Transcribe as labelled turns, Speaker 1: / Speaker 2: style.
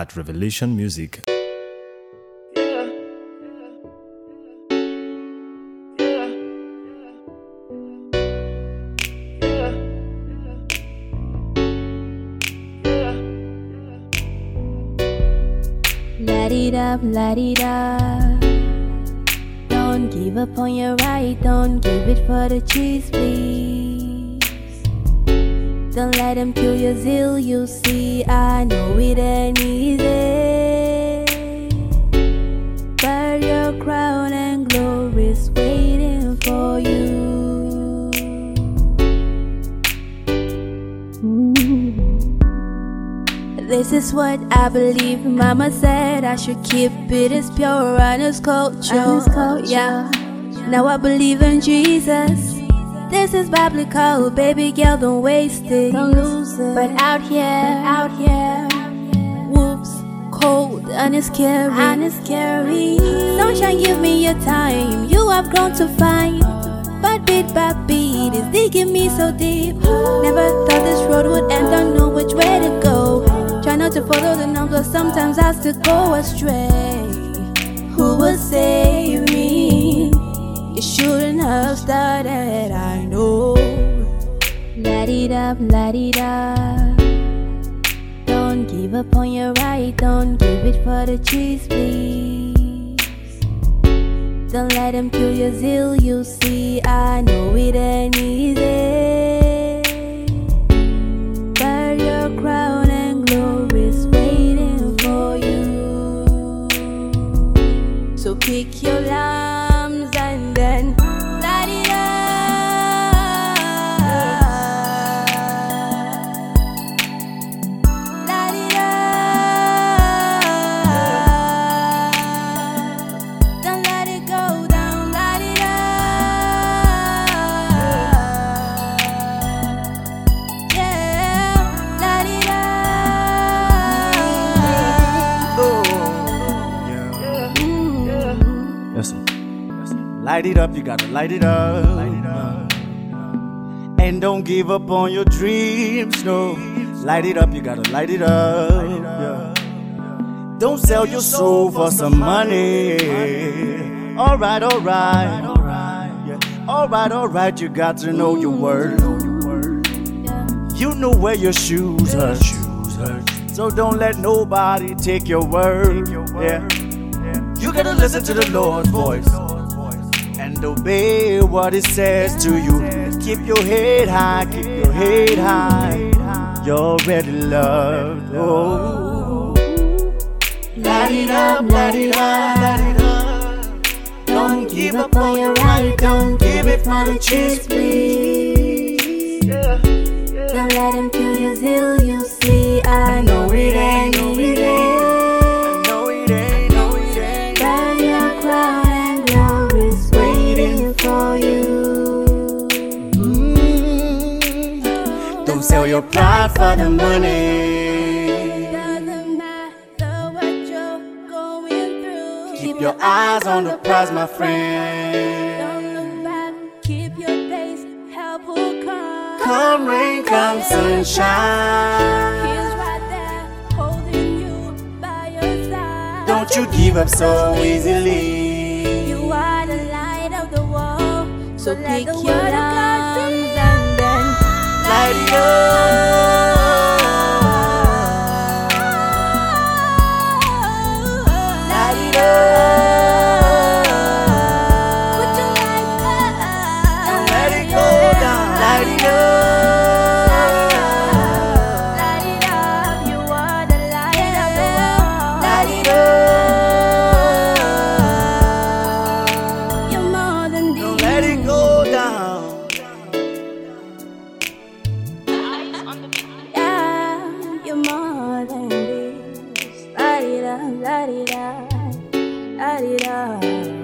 Speaker 1: at Revelation Music.
Speaker 2: It up. Don't give up on your right, don't give it for the cheese, please. Don't let them kill your zeal, you see. I know it ain't easy. But your crown and glory's waiting for you. This is what I believe. Mama said I should keep it as pure and as culture.
Speaker 3: And as culture.
Speaker 2: Yeah. Now I believe in Jesus. This is biblical, baby girl, don't waste it.
Speaker 3: Don't lose it.
Speaker 2: But out here, out here, wolves cold and it's scary.
Speaker 3: And it's scary.
Speaker 2: Sunshine, give me your time. You have grown to find. But beat by beat is digging me so deep. Never thought this road would end, don't know which way to go. Try not to follow the numbers, sometimes I still go astray. Who would save up. Don't give up on your right, don't give it for the cheese, please. Don't let them kill your zeal, you see. I know it ain't easy. But your crown and glory's waiting for you. So pick your lambs Light it up,
Speaker 4: you gotta light it up. And don't give up on your dreams, no. Light it up, you gotta light it up. yeah. Don't sell your soul for some money. Alright, alright. Alright, alright, you got to know your worth. You know where your shoes hurt. So don't let nobody take your word. Yeah. You gotta listen to the Lord's voice and obey what He says to you. Keep your head high, keep your head high. You're already loved. Oh. Light it up, light it up, light it up. Don't give up on your right, don't give it for the cheese, please.
Speaker 2: Don't let him kill your zeal, you see. I know it ain't
Speaker 4: Don't sell your pride for the money.
Speaker 2: Doesn't matter what you're going through.
Speaker 4: Keep your eyes on the prize, my friend.
Speaker 2: Don't look back, keep your pace. Help will come.
Speaker 4: Come rain, come sunshine.
Speaker 2: He's right there, holding you by your side.
Speaker 4: Don't you give up so easily.
Speaker 2: You are the light of the world. So
Speaker 3: let
Speaker 2: pick your
Speaker 3: word
Speaker 4: Light it up. Um,
Speaker 2: Yeah, you're more than this. Light it up, light it up, light it up.